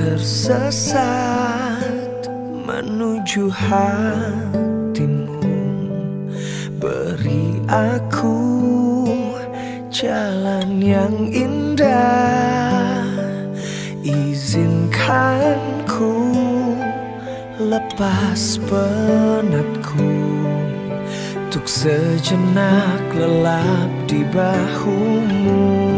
tersesat menuju hatimu. Beri aku jalan yang indah. Izinkan ku lepas penatku. Untuk sejenak lelap di bahumu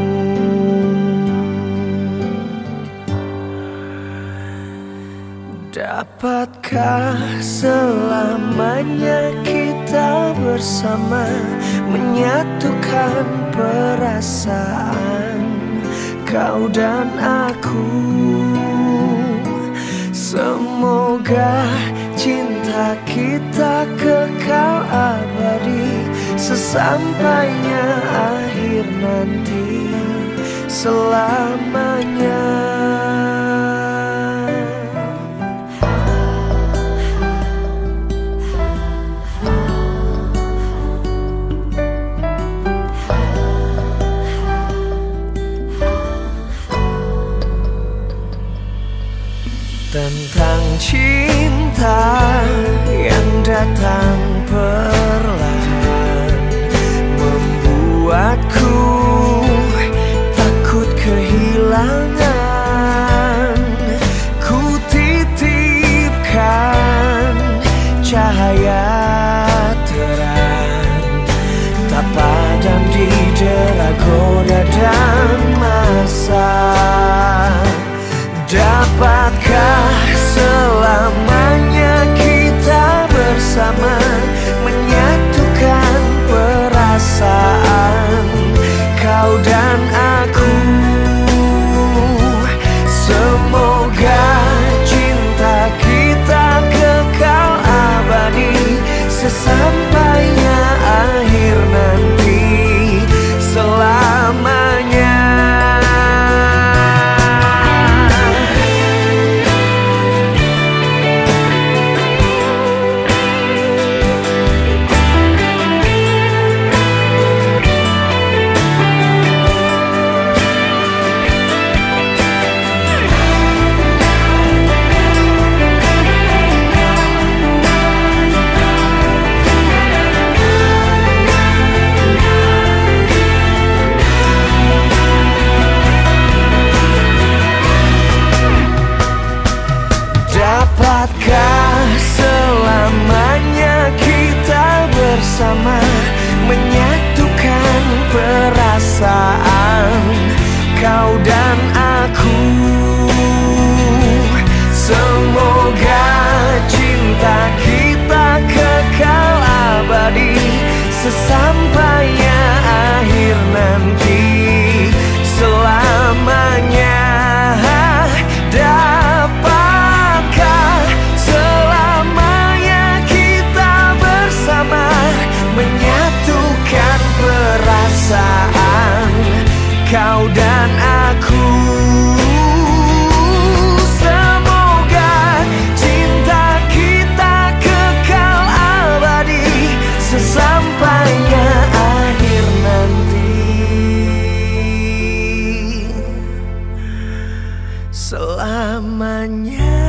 Dapatkah selamanya kita bersama Menyatukan perasaan? Kau dan aku Semoga cinta kita kekal abadi Sesampainya akhir nanti. Selamanya terang. Tak padam di dera goda dan masa bersama Menyatukan perasaan. Kau dan kau dan aku. Semoga cinta kita kekal abadi Sesampainya akhir nanti. Selamanya